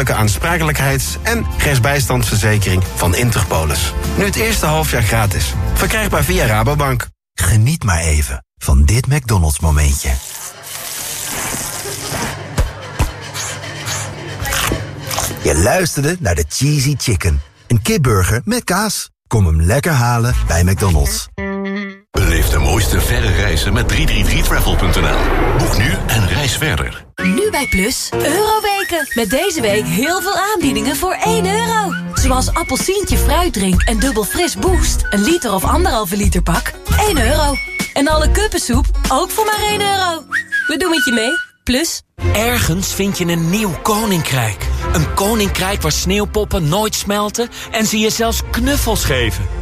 aansprakelijkheids- en rechtsbijstandsverzekering van Interpolis. Nu het eerste halfjaar gratis. Verkrijgbaar via Rabobank. Geniet maar even van dit McDonald's momentje. Je luisterde naar de Cheesy Chicken. Een kipburger met kaas. Kom hem lekker halen bij McDonald's. De mooiste verre reizen met 333travel.nl. Boek nu en reis verder. Nu bij Plus, Euroweken. Met deze week heel veel aanbiedingen voor 1 euro. Zoals appelsientje fruitdrink en dubbel fris boost. Een liter of anderhalve liter pak, 1 euro. En alle kuppensoep, ook voor maar 1 euro. We doen het je mee, Plus. Ergens vind je een nieuw koninkrijk. Een koninkrijk waar sneeuwpoppen nooit smelten... en ze je zelfs knuffels geven.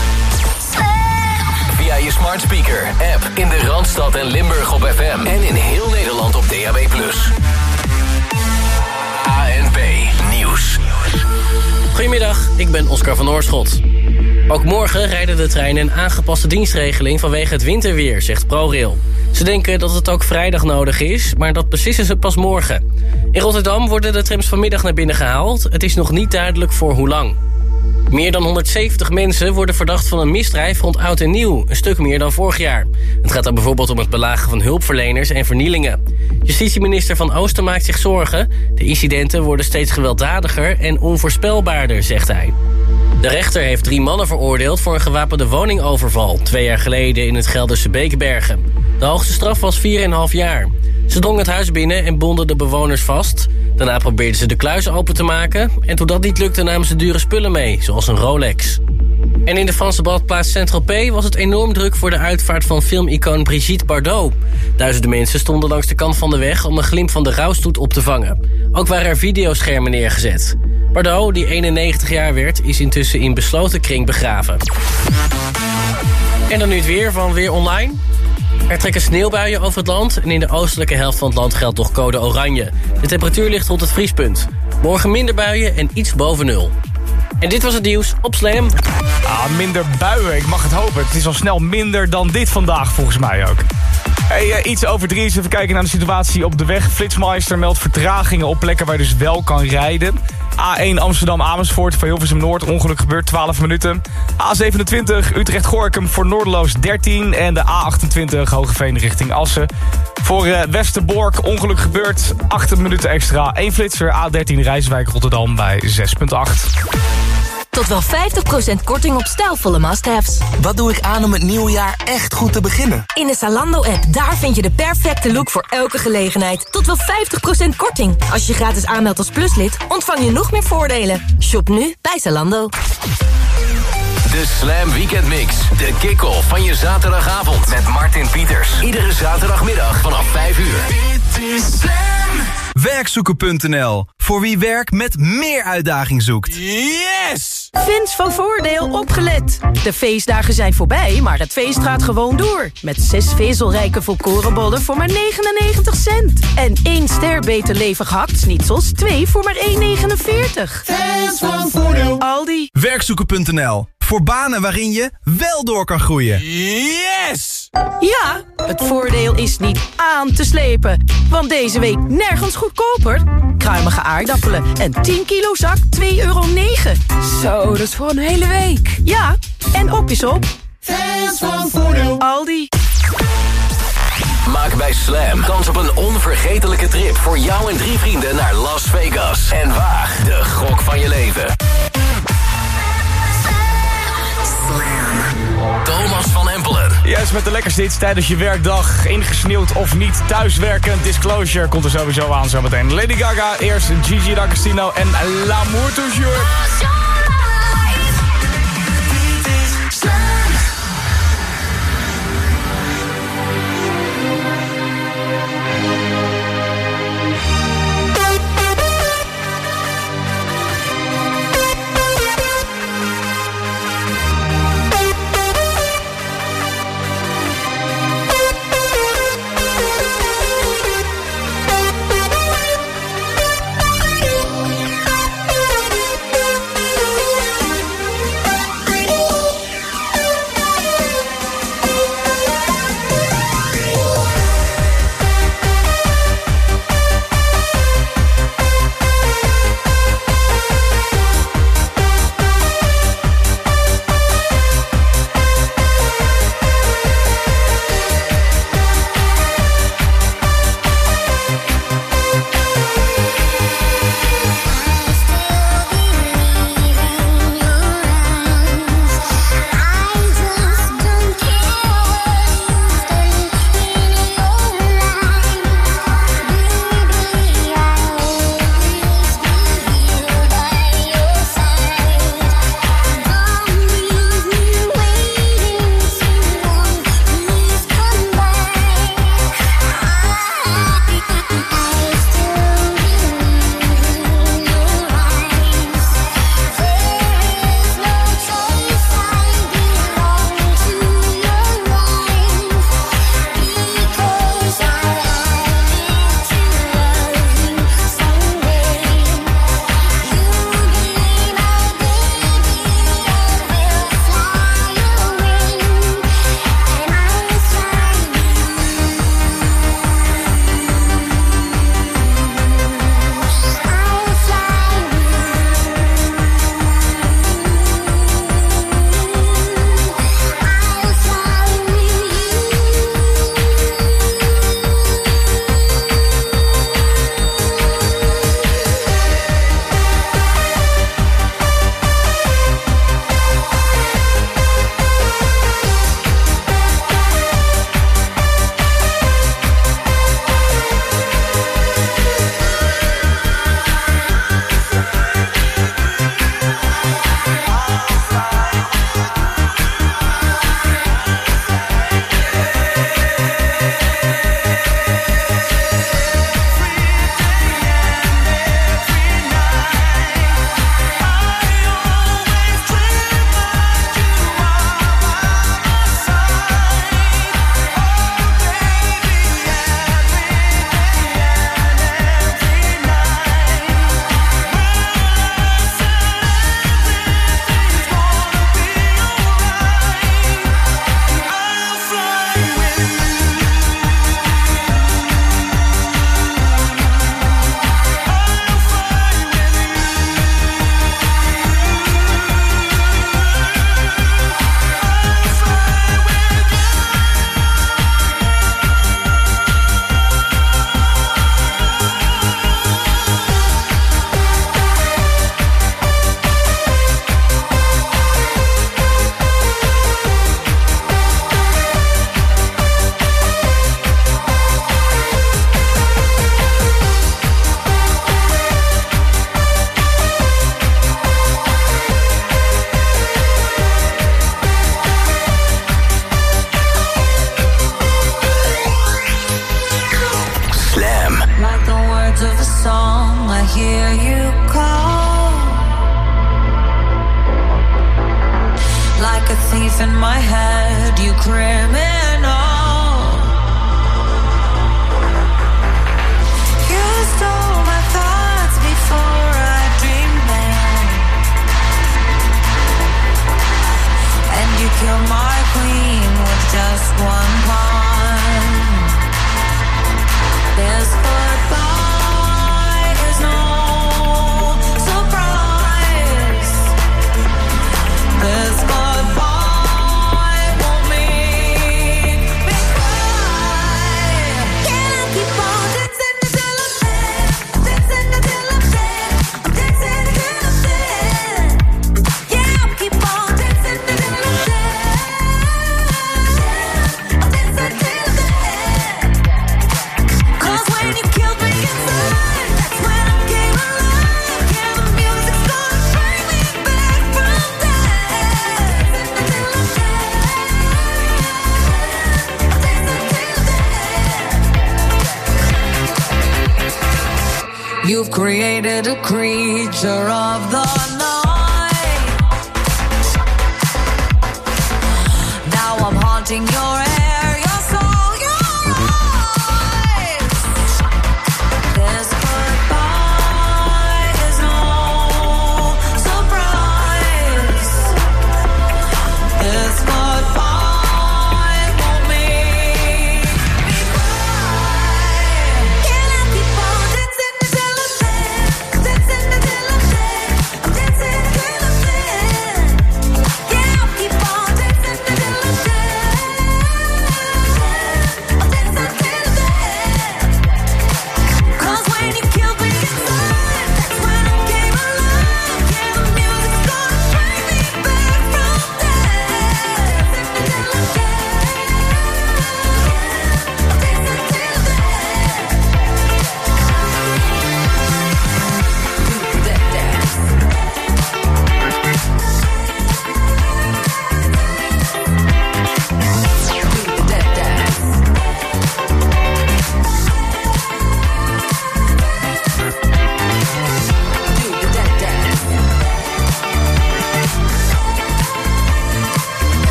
Via je smart speaker, app in de Randstad en Limburg op FM. En in heel Nederland op DAB+. ANP Nieuws. Goedemiddag, ik ben Oscar van Oorschot. Ook morgen rijden de treinen een aangepaste dienstregeling vanwege het winterweer, zegt ProRail. Ze denken dat het ook vrijdag nodig is, maar dat precissen ze pas morgen. In Rotterdam worden de trams vanmiddag naar binnen gehaald. Het is nog niet duidelijk voor hoe lang. Meer dan 170 mensen worden verdacht van een misdrijf rond oud en nieuw. Een stuk meer dan vorig jaar. Het gaat dan bijvoorbeeld om het belagen van hulpverleners en vernielingen. Justitieminister Van Oosten maakt zich zorgen. De incidenten worden steeds gewelddadiger en onvoorspelbaarder, zegt hij. De rechter heeft drie mannen veroordeeld voor een gewapende woningoverval... twee jaar geleden in het Gelderse Beekbergen. De hoogste straf was 4,5 jaar. Ze drongen het huis binnen en bonden de bewoners vast. Daarna probeerden ze de kluis open te maken... en toen dat niet lukte namen ze dure spullen mee, zoals een Rolex. En in de Franse badplaats Saint-Tropez was het enorm druk... voor de uitvaart van filmicoon Brigitte Bardot. Duizenden mensen stonden langs de kant van de weg... om een glimp van de rouwstoet op te vangen. Ook waren er videoschermen neergezet. Bardot, die 91 jaar werd, is intussen in besloten kring begraven. En dan nu het weer van Weer Online. Er trekken sneeuwbuien over het land en in de oostelijke helft van het land geldt nog code oranje. De temperatuur ligt rond het vriespunt. Morgen minder buien en iets boven nul. En dit was het nieuws op Slam. Ah, minder buien, ik mag het hopen. Het is al snel minder dan dit vandaag, volgens mij ook. Hey, uh, iets over drie is even kijken naar de situatie op de weg. Flitsmeister meldt vertragingen op plekken waar je dus wel kan rijden. A1 Amsterdam-Amersfoort voor Hilversum Noord. Ongeluk gebeurt 12 minuten. A27 Utrecht-Gorkum voor Noordeloos 13. En de A28 Hogeveen richting Assen. Voor uh, Westerbork ongeluk gebeurt 8 minuten extra. 1 flitser A13 Rijswijk Rotterdam bij 6.8. Tot wel 50% korting op stijlvolle must-haves. Wat doe ik aan om het nieuwe jaar echt goed te beginnen? In de Zalando-app, daar vind je de perfecte look voor elke gelegenheid. Tot wel 50% korting. Als je gratis aanmeldt als pluslid, ontvang je nog meer voordelen. Shop nu bij Zalando. De Slam Weekend Mix. De kick-off van je zaterdagavond met Martin Pieters. Iedere zaterdagmiddag vanaf 5 uur. Werkzoeken.nl. Voor wie werk met meer uitdaging zoekt. Yes! Fans van Voordeel opgelet. De feestdagen zijn voorbij, maar het feest gaat gewoon door. Met zes vezelrijke volkorenbollen voor maar 99 cent. En één ster beter levig hakt-snitsels, twee voor maar 1,49. Fans van Voordeel. Aldi. Werkzoeken.nl. Voor banen waarin je wel door kan groeien. Yes! Ja, het voordeel is niet aan te slepen. Want deze week nergens goedkoper. Kruimige aardappelen en 10 kilo zak 2,9 euro. Zo, dat is voor een hele week. Ja, en op is op. Fans van Voordeel. Aldi. Maak bij Slam kans op een onvergetelijke trip voor jou en drie vrienden naar Las Vegas. En waag de gok van je leven. Thomas van Empelen. Juist met de lekkerste tijdens je werkdag. Ingesneeuwd of niet thuiswerken. Disclosure komt er sowieso aan zometeen. Lady Gaga, eerst Gigi D'Agostino en L'amour toujours.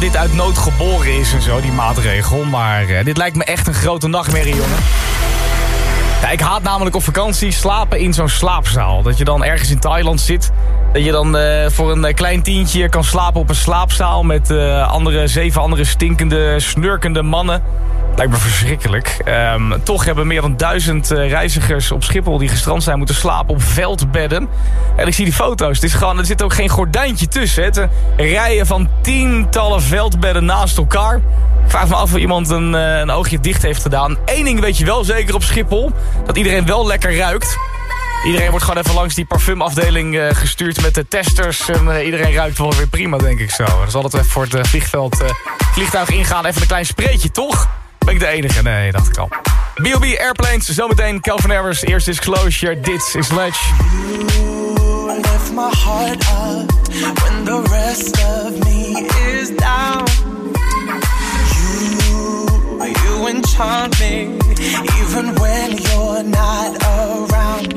Dat dit uit nood geboren is en zo, die maatregel. Maar eh, dit lijkt me echt een grote nachtmerrie, jongen. Ja, ik haat namelijk op vakantie slapen in zo'n slaapzaal. Dat je dan ergens in Thailand zit. Dat je dan eh, voor een eh, klein tientje kan slapen op een slaapzaal... met andere, zeven andere stinkende, snurkende mannen. Lijkt me verschrikkelijk. Ehm, toch hebben meer dan duizend eh, reizigers op Schiphol die gestrand zijn moeten slapen op veldbedden. En ik zie die foto's. Het is gewoon, er zit ook geen gordijntje tussen. Het rijen van tientallen veldbedden naast elkaar. Ik vraag me af of iemand een, eh, een oogje dicht heeft gedaan. Eén ding weet je wel zeker op Schiphol. Dat iedereen wel lekker ruikt. Iedereen wordt gewoon even langs die parfumafdeling eh, gestuurd met de testers. En iedereen ruikt wel weer prima, denk ik zo. Zal het even voor het vliegveld, vliegtuig ingaan. Even een klein spreetje, toch? Ben ik de enige? Nee, dacht ik al. B.O.B. Airplanes, zometeen Calvin Harris. Eerst Disclosure, dit is Ledge. my heart up when the rest of me is down. You, you enchant me even when you're not around.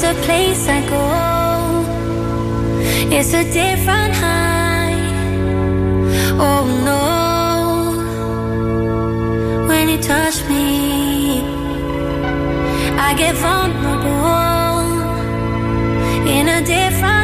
There's a place I go. It's a different high. Oh no. When you touch me, I get vulnerable in a different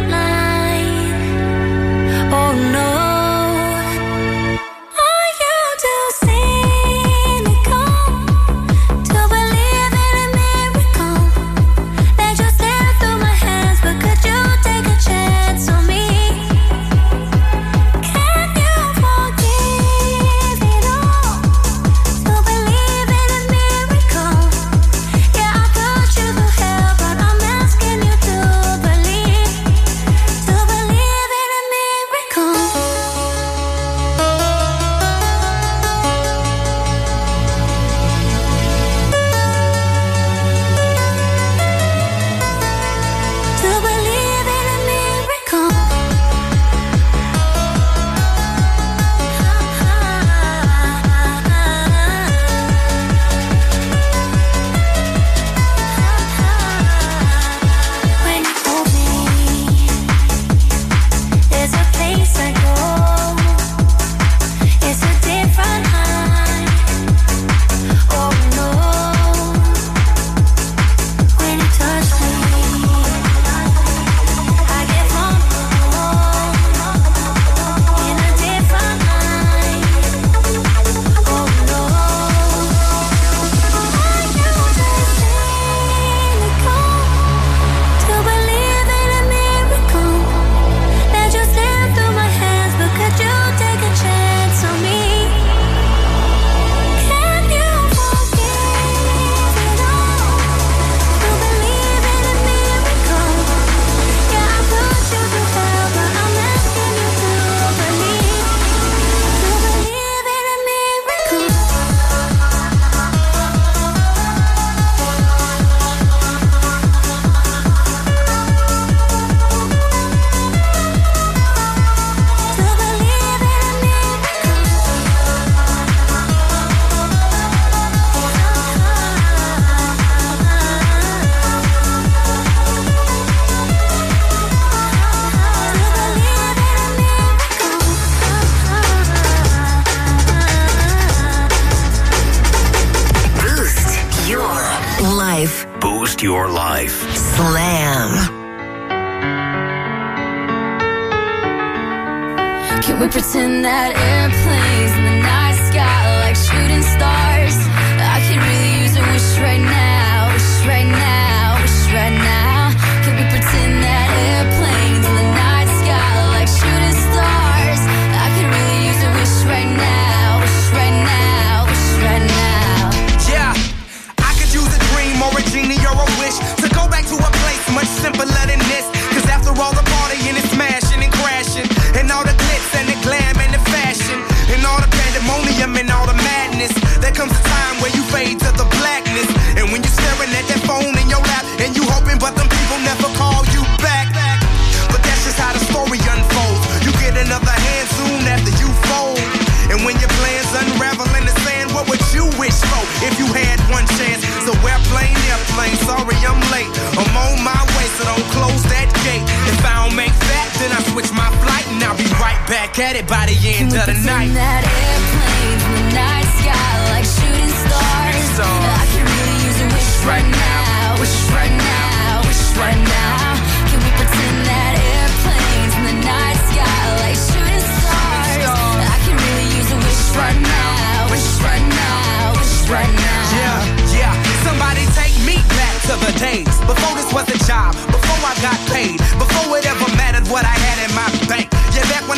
I'm late. I'm on my way, so don't close that gate. If I don't make that, then I switch my flight and I'll be right back at it by the end of the night. that airplanes in the night sky like shooting stars. I could really use a wish right now, the days before this was a job, before I got paid, before it ever mattered what I had in my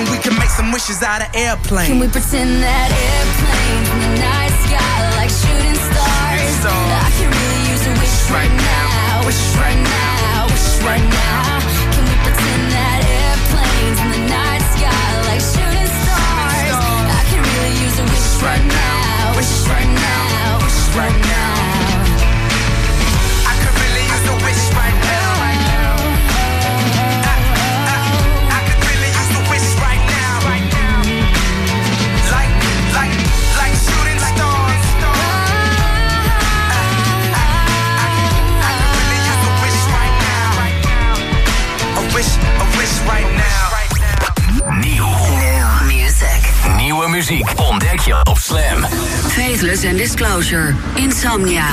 and then again I say, I'm hoping we can make some wishes out inside an airplane. Can we pretend that airplanes in the night sky like shooting stars? I can really use a wish right now, wish right now, wish right now. Can we pretend that airplanes in the night sky like shooting stars? I can really use a wish right now, muziek ontdek je op Slam. Faithless and Disclosure. Insomnia.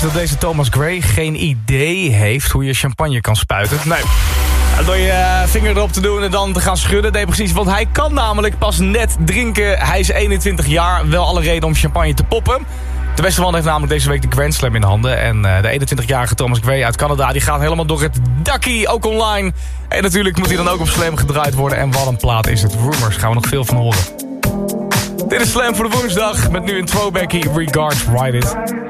Dat deze Thomas Gray geen idee heeft hoe je champagne kan spuiten. Nee. Door je eh, vinger erop te doen en dan te gaan schudden. Nee, precies. Want hij kan namelijk pas net drinken. Hij is 21 jaar. Wel alle reden om champagne te poppen. De beste man heeft namelijk deze week de Grand Slam in de handen. En eh, de 21-jarige Thomas Gray uit Canada... die gaat helemaal door het dakkie, ook online. En natuurlijk moet hij dan ook op Slam gedraaid worden. En wat een plaat is het. Rumors, gaan we nog veel van horen. Dit is Slam voor de woensdag. Met nu een throwbackie. Regards, Ride.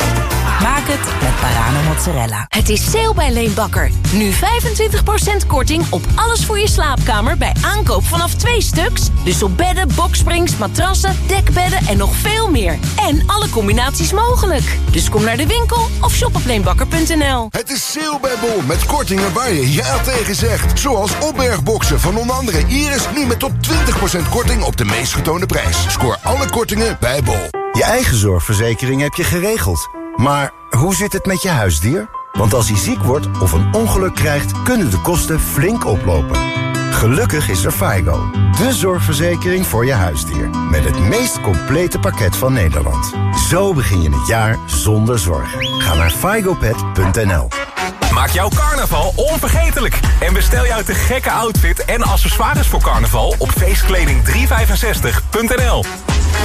Maak het met Parano mozzarella. Het is sale bij Leenbakker. Nu 25% korting op alles voor je slaapkamer bij aankoop vanaf twee stuks. Dus op bedden, boksprings, matrassen, dekbedden en nog veel meer. En alle combinaties mogelijk. Dus kom naar de winkel of shop op leenbakker.nl. Het is sale bij Bol met kortingen waar je ja tegen zegt. Zoals opbergboxen van onder andere Iris nu met tot 20% korting op de meest getoonde prijs. Scoor alle kortingen bij Bol. Je eigen zorgverzekering heb je geregeld. Maar hoe zit het met je huisdier? Want als hij ziek wordt of een ongeluk krijgt, kunnen de kosten flink oplopen. Gelukkig is er FIGO, de zorgverzekering voor je huisdier. Met het meest complete pakket van Nederland. Zo begin je het jaar zonder zorgen. Ga naar figopet.nl Maak jouw carnaval onvergetelijk. En bestel jouw te gekke outfit en accessoires voor carnaval op feestkleding365.nl.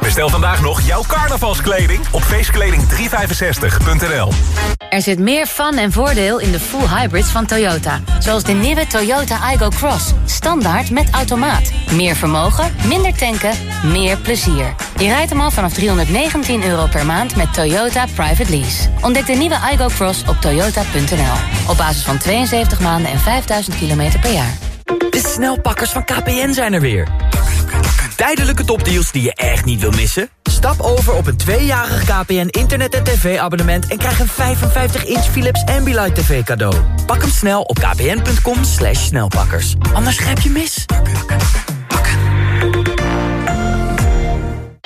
Bestel vandaag nog jouw carnavalskleding op feestkleding365.nl. Er zit meer fun en voordeel in de full hybrids van Toyota. Zoals de nieuwe Toyota Igo Cross. Standaard met automaat. Meer vermogen, minder tanken, meer plezier. Je rijdt hem al vanaf 319 euro per maand met Toyota Private Lease. Ontdek de nieuwe Igo Cross op toyota.nl. Op basis van 72 maanden en 5000 kilometer per jaar. De snelpakkers van KPN zijn er weer. Tijdelijke topdeals die je echt niet wil missen? Stap over op een tweejarig KPN internet- en tv-abonnement... en krijg een 55-inch Philips Ambilight TV cadeau. Pak hem snel op kpn.com slash snelpakkers. Anders grijp je mis.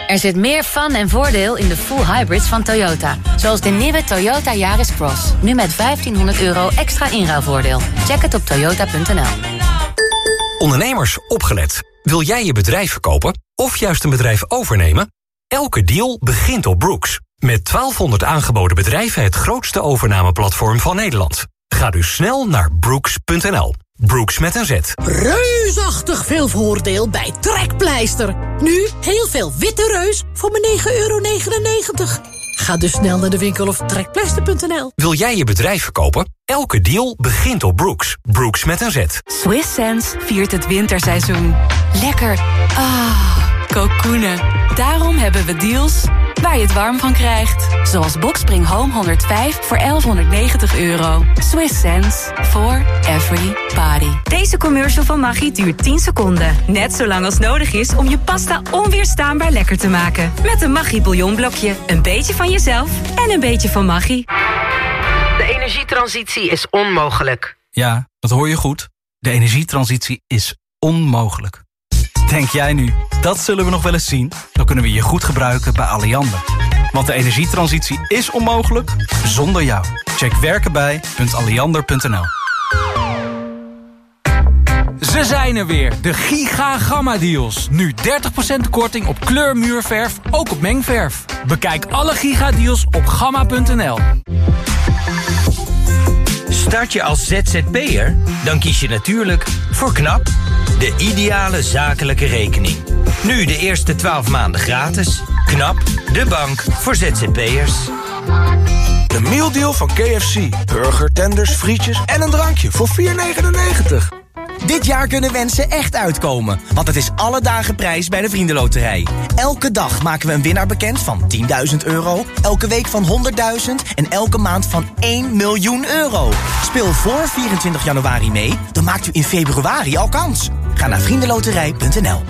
Er zit meer fun en voordeel in de full hybrids van Toyota. Zoals de nieuwe Toyota Yaris Cross. Nu met 1500 euro extra inruilvoordeel. Check het op toyota.nl. Ondernemers, opgelet. Wil jij je bedrijf verkopen of juist een bedrijf overnemen? Elke deal begint op Brooks. Met 1200 aangeboden bedrijven het grootste overnameplatform van Nederland. Ga dus snel naar brooks.nl. Brooks met een Z. Reusachtig veel voordeel bij Trekpleister. Nu heel veel witte reus voor maar 9,99 euro. Ga dus snel naar de winkel of trekpleister.nl. Wil jij je bedrijf verkopen? Elke deal begint op Brooks. Brooks met een Z. Swiss Sense viert het winterseizoen. Lekker. Ah, Daarom hebben we deals waar je het warm van krijgt. Zoals Boxspring Home 105 voor 1190 euro. Swiss Sense for every party. Deze commercial van Maggi duurt 10 seconden. Net zo lang als nodig is om je pasta onweerstaanbaar lekker te maken. Met een Maggi bouillonblokje. Een beetje van jezelf en een beetje van Maggi. De energietransitie is onmogelijk. Ja, dat hoor je goed. De energietransitie is onmogelijk. Denk jij nu, dat zullen we nog wel eens zien? Dan kunnen we je goed gebruiken bij Alliander. Want de energietransitie is onmogelijk zonder jou. Check werkenbij.alliander.nl Ze zijn er weer, de Giga Gamma Deals. Nu 30% korting op kleurmuurverf, ook op mengverf. Bekijk alle Giga Deals op gamma.nl. Start je als ZZP'er? Dan kies je natuurlijk voor KNAP, de ideale zakelijke rekening. Nu de eerste 12 maanden gratis. KNAP, de bank voor ZZP'ers. De mealdeal van KFC. Burger, tenders, frietjes en een drankje voor 4,99. Dit jaar kunnen wensen echt uitkomen, want het is alle dagen prijs bij de Vriendenloterij. Elke dag maken we een winnaar bekend van 10.000 euro, elke week van 100.000 en elke maand van 1 miljoen euro. Speel voor 24 januari mee, dan maakt u in februari al kans. Ga naar vriendenloterij.nl.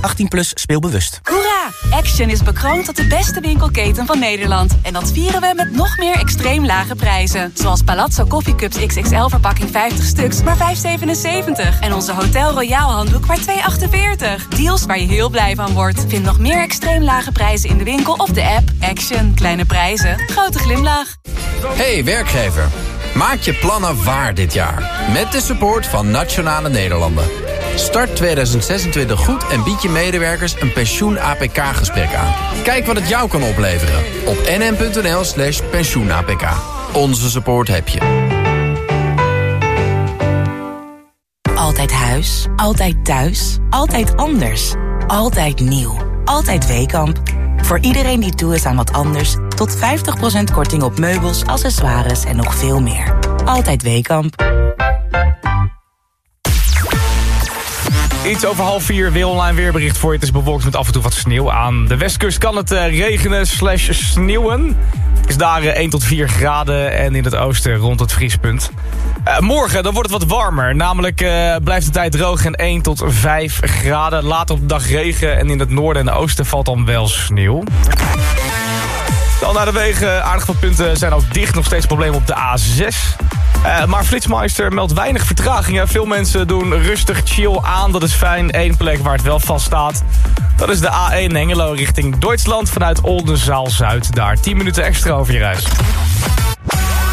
18 plus speelbewust. Hoera! Action is bekroond tot de beste winkelketen van Nederland. En dat vieren we met nog meer extreem lage prijzen. Zoals Palazzo Coffee Cups XXL verpakking 50 stuks, maar 5,77. En onze Hotel Royal handdoek maar 2,48. Deals waar je heel blij van wordt. Vind nog meer extreem lage prijzen in de winkel of de app. Action. Kleine prijzen. Grote glimlach. Hey werkgever, maak je plannen waar dit jaar. Met de support van Nationale Nederlanden. Start 2026 goed en bied je medewerkers een pensioen-APK-gesprek aan. Kijk wat het jou kan opleveren op nm.nl slash pensioen-APK. Onze support heb je. Altijd huis, altijd thuis, altijd anders. Altijd nieuw, altijd Weekamp. Voor iedereen die toe is aan wat anders... tot 50% korting op meubels, accessoires en nog veel meer. Altijd Weekamp. Iets over half vier, weer online weerbericht voor je. Het is bewolkt met af en toe wat sneeuw. Aan de westkust kan het eh, regenen slash sneeuwen. Het is daar eh, 1 tot 4 graden en in het oosten rond het vriespunt. Eh, morgen dan wordt het wat warmer. Namelijk eh, blijft de tijd droog en 1 tot 5 graden. Later op de dag regen en in het noorden en oosten valt dan wel sneeuw. Dan naar de wegen. Aardig wat punten zijn ook dicht. Nog steeds problemen op de A6. Eh, maar Flitsmeister meldt weinig vertragingen. Veel mensen doen rustig chill aan. Dat is fijn. Eén plek waar het wel vast staat. Dat is de A1 Hengelo richting Duitsland vanuit Oldenzaal-Zuid. Daar 10 minuten extra over je reis.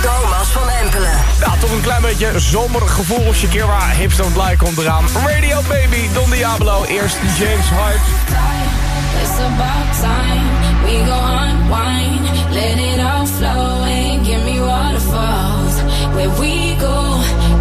Thomas van Empelen. Ja, toch een klein beetje zomerig gevoel. Shakira, Hips Don't Lie komt eraan. Radio Baby, Don Diablo. Eerst James Hart. It's about time we go unwind, let it all flow Where we go,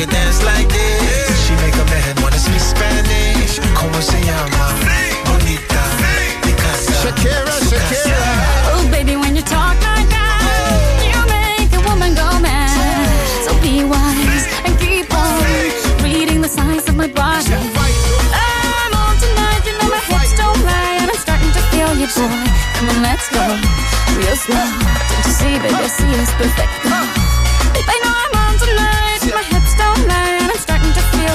knew that she could dance like this. She make a man wanna speak Spanish. Como se llama? Bonita. Picasa. Shakira, Shakira. Oh, baby, when you talk like that, oh. you make a woman go mad. So be wise and keep on reading the signs of my body. I'm on tonight, you know my hips don't lie, and I'm starting to feel you, boy. Come on, let's go real slow. Don't you see, baby, I see it's perfect.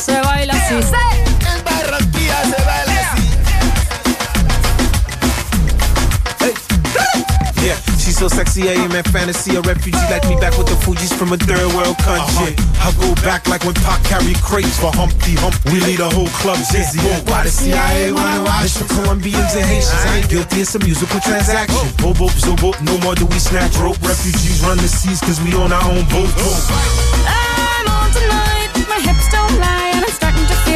Se baila así. En Barranquilla se baila así. Yeah, she's so sexy, I am in fantasy. A refugee like me back with the Fuji's from a third world country. Uh-huh. I go back like when Pac carried crates for Humpty Hump. We lead a whole club dizzy. Why the CIA wanna watch for Colombians and Haitians? I ain't guilty, it's a musical transaction. Boop, boop, so boop, no more do we snatch rope. Oh. Refugees run the seas cause we on our own boat. Oh. I'm on tonight, my hips don't lie,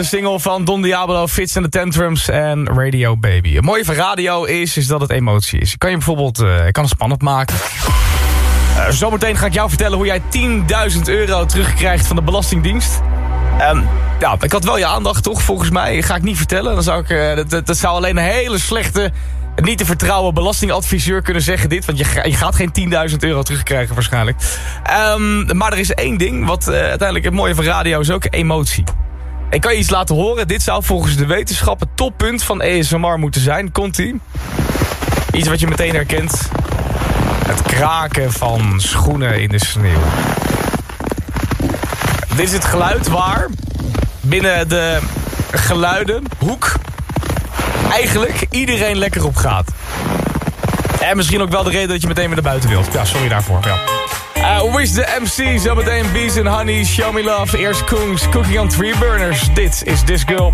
De single van Don Diablo, Fits and the Tantrums en Radio Baby. Het mooie van radio is, is dat het emotie is. Kan je bijvoorbeeld eh, kan het spannend maken. Eh, zometeen ga ik jou vertellen hoe jij 10.000 euro terugkrijgt van de Belastingdienst. Ehm, ja, ik had wel je aandacht, toch? Volgens mij ga ik niet vertellen. Dan zou ik, eh, dat, dat, zou alleen een hele slechte, niet te vertrouwen belastingadviseur kunnen zeggen dit. Want je, je gaat geen 10.000 euro terugkrijgen waarschijnlijk. Ehm, maar er is één ding, wat uiteindelijk het mooie van radio is ook, emotie. Ik kan je iets laten horen. Dit zou volgens de wetenschap het toppunt van ASMR moeten zijn. Komt-ie? Iets wat je meteen herkent. Het kraken van schoenen in de sneeuw. Dit is het geluid waar binnen de geluidenhoek eigenlijk iedereen lekker op gaat. En misschien ook wel de reden dat je meteen weer naar buiten wilt. Ja, sorry daarvoor. Ja. Uh, Wish the MC, zometeen Bees and Honey, Show Me Love, eerst Koons, Cooking on Three Burners. Dit is This Girl.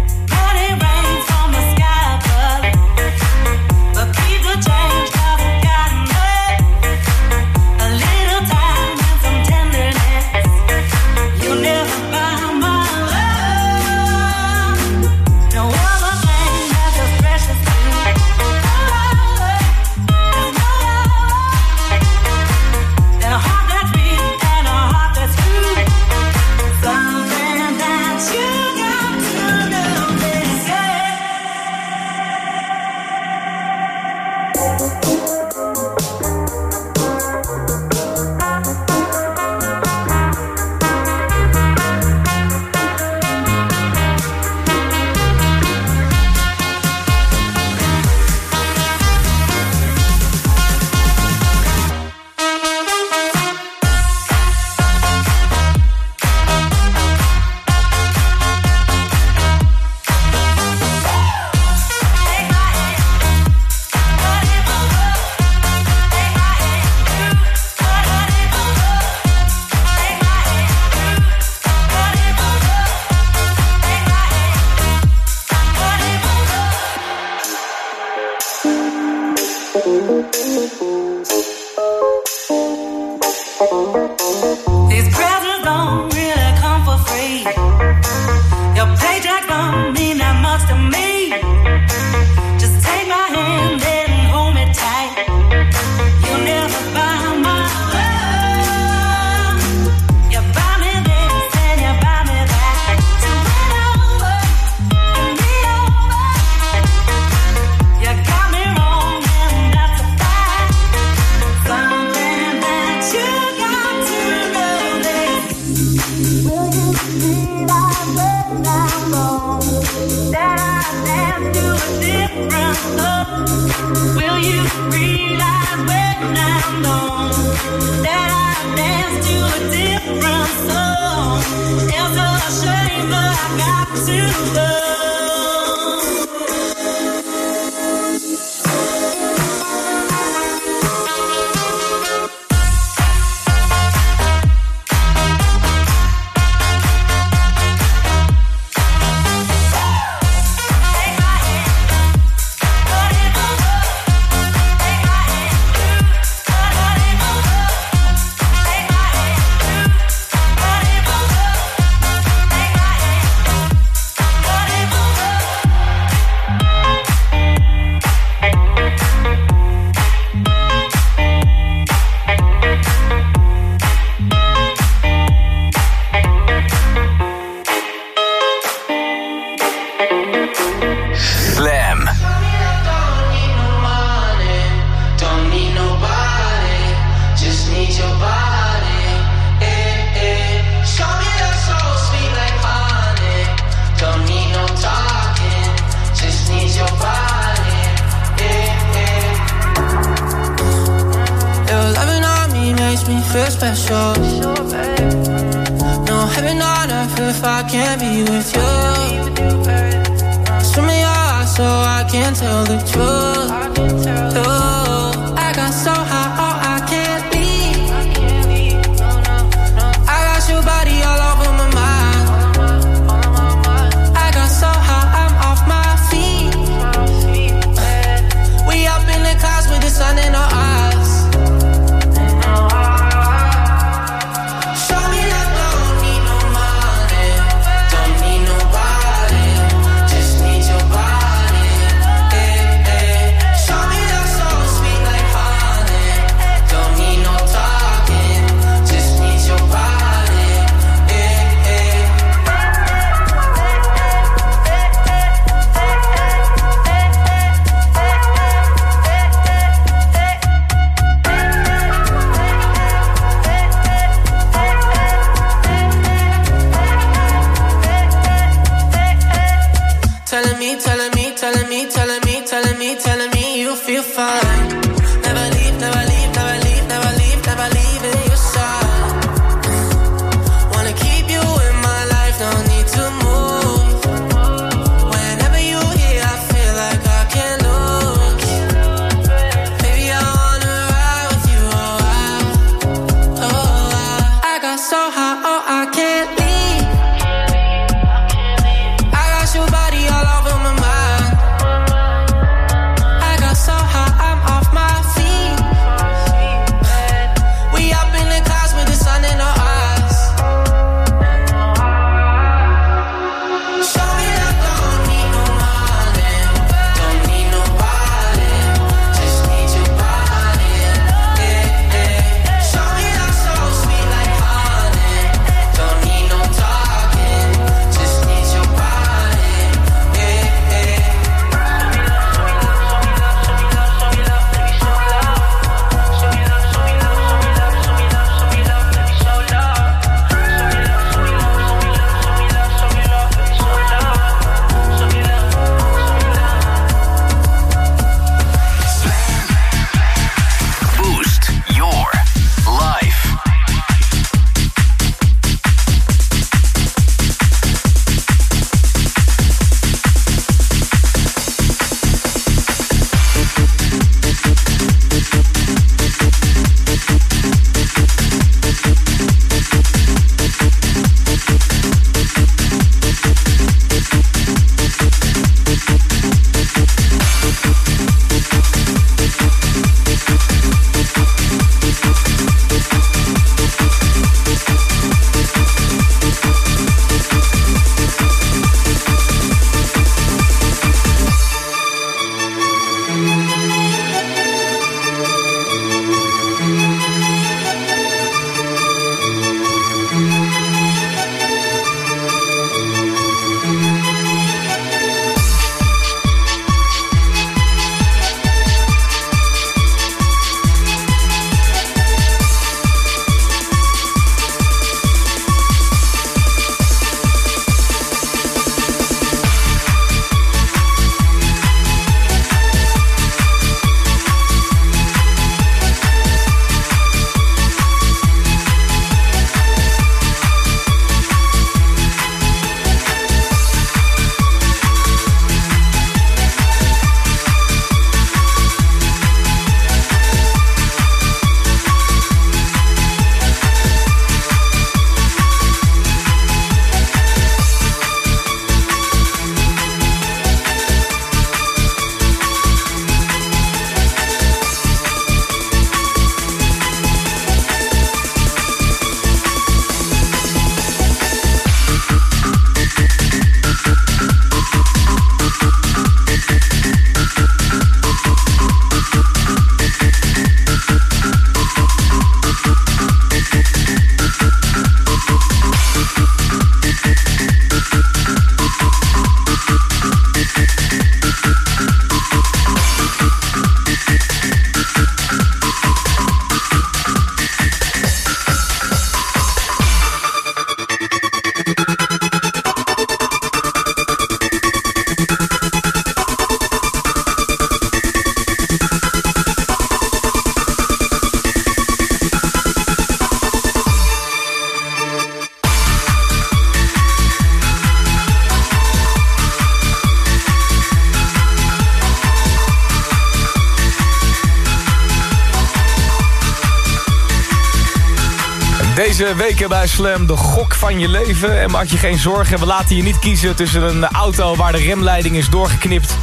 Deze weken bij Slam de gok van je leven. En maak je geen zorgen, we laten je niet kiezen tussen een auto waar de remleiding is doorgeknipt...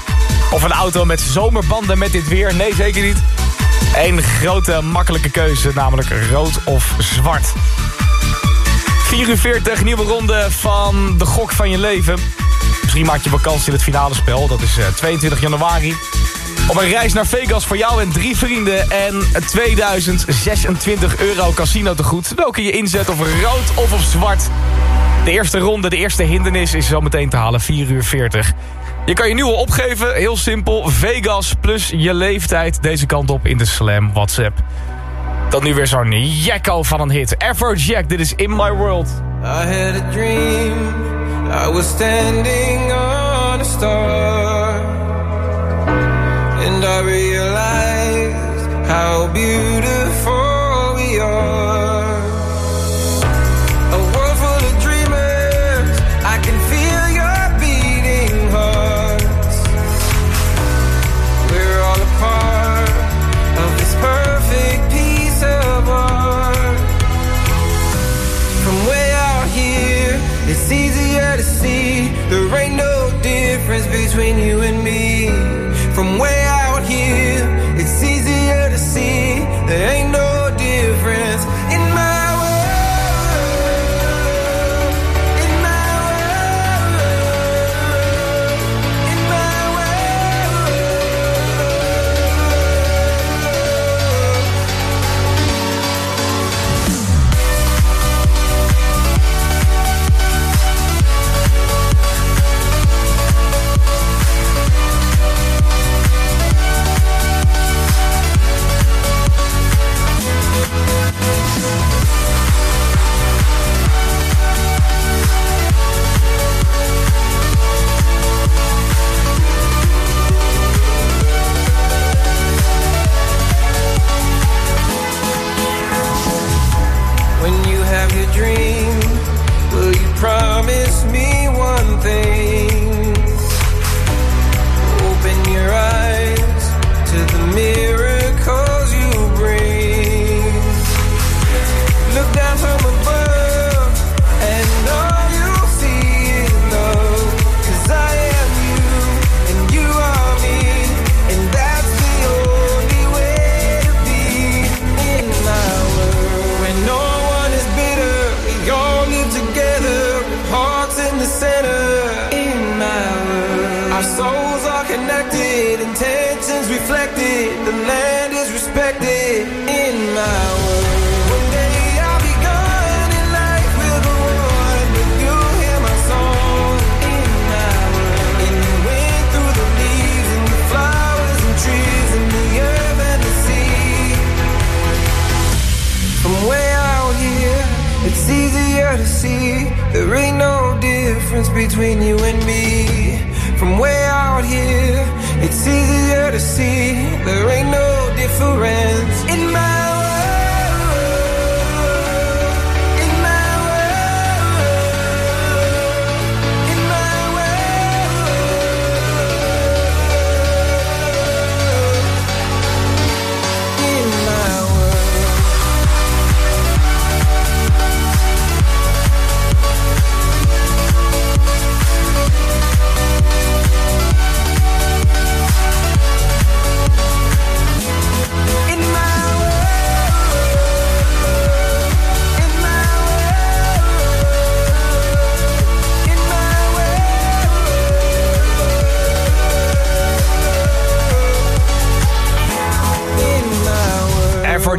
of een auto met zomerbanden met dit weer. Nee, zeker niet. Eén grote makkelijke keuze, namelijk rood of zwart. 44, nieuwe ronde van de gok van je leven. Misschien maak je vakantie in het finale spel. Dat is eh, 22 januari. Op een reis naar Vegas voor jou en drie vrienden. En 2026 euro casino te goed. Welke je inzet of rood of op zwart. De eerste ronde, de eerste hindernis is zo meteen te halen. 4 uur 40. Je kan je nieuwe opgeven. Heel simpel. Vegas plus je leeftijd. Deze kant op in de Slam WhatsApp. Dan nu weer zo'n jacko van een hit. Jack, dit is In My World. I had a dream. I was standing on a star. How beautiful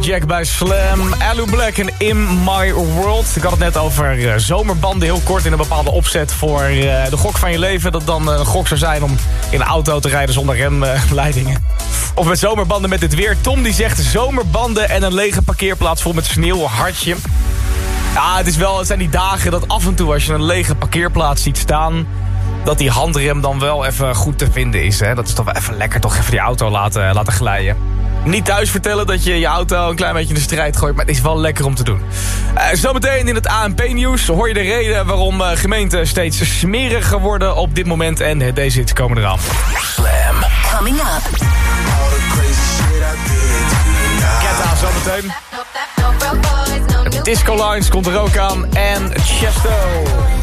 Jack bij Slam, Alu Black en In My World. Ik had het net over eh, zomerbanden, heel kort in een bepaalde opzet voor eh, de gok van je leven. Dat dan eh, een gok zou zijn om in een auto te rijden zonder remleidingen. Of met zomerbanden met dit weer. Tom die zegt zomerbanden en een lege parkeerplaats vol met sneeuw, hartje. Ja, het, is wel, het zijn die dagen dat af en toe als je een lege parkeerplaats ziet staan... dat die handrem dan wel even goed te vinden is. Hè? Dat is toch wel even lekker, toch even die auto laten, laten glijden. Niet thuis vertellen dat je je auto een klein beetje in de strijd gooit... maar het is wel lekker om te doen. Eh, zometeen in het ANP-nieuws hoor je de reden... waarom eh, gemeenten steeds smeriger worden op dit moment. En eh, deze hits komen eraan. Slam. Coming up. Zometeen. Disco Lines komt er ook aan. En Chesto.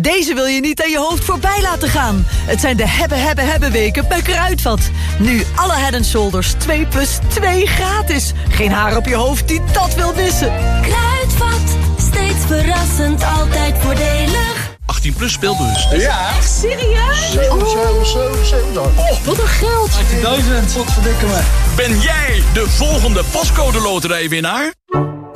Deze wil je niet aan je hoofd voorbij laten gaan. Het zijn de hebben, hebben, hebben weken bij Kruidvat. Nu alle Head and Shoulders 2 plus 2 gratis. Geen haar op je hoofd die dat wil missen. Kruidvat, steeds verrassend, altijd voordelig. 18 plus speelbus. Ja. Echt serieus? 7, 7, 7, 7. Oh, wat een geld. 18.000. Wat verdikken me. Ben jij de volgende pascode loterijwinnaar?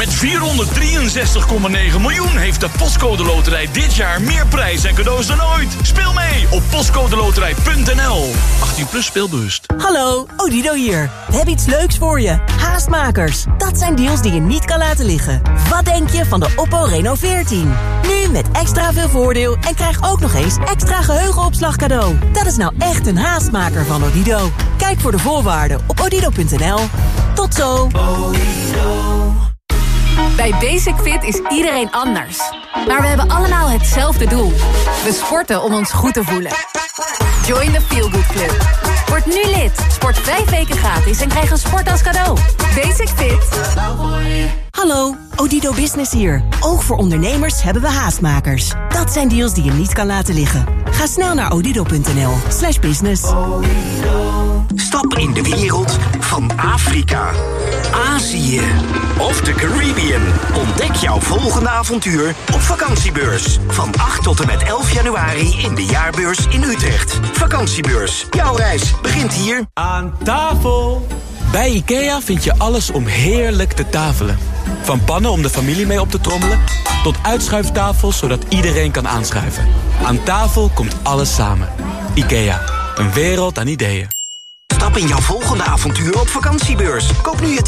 Met 463,9 miljoen heeft de Postcode Loterij dit jaar meer prijs en cadeaus dan ooit. Speel mee op postcodeloterij.nl. 18 plus speelbewust. Hallo, Odido hier. We hebben iets leuks voor je. Haastmakers. Dat zijn deals die je niet kan laten liggen. Wat denk je van de Oppo Reno 14? Nu met extra veel voordeel en krijg ook nog eens extra geheugenopslag cadeau. Dat is nou echt een haastmaker van Odido. Kijk voor de voorwaarden op odido.nl. Tot zo. Bij Basic Fit is iedereen anders. Maar we hebben allemaal hetzelfde doel. We sporten om ons goed te voelen. Join the Feel Good Club. Word nu lid. Sport vijf weken gratis en krijg een sport als cadeau. Basic Fit. Hallo, Odido Business hier. Ook voor ondernemers hebben we haastmakers. Dat zijn deals die je niet kan laten liggen. Ga snel naar odido.nl slash business. Stap in de wereld van Afrika, Azië of de Caribbean. Ontdek jouw volgende avontuur op vakantiebeurs. Van 8 tot en met 11 januari in de jaarbeurs in Utrecht. Vakantiebeurs. Jouw reis begint hier. Aan tafel! Bij IKEA vind je alles om heerlijk te tafelen. Van pannen om de familie mee op te trommelen... tot uitschuiftafels zodat iedereen kan aanschuiven. Aan tafel komt alles samen. IKEA, een wereld aan ideeën. Stap in jouw volgende avontuur op vakantiebeurs. Koop nu je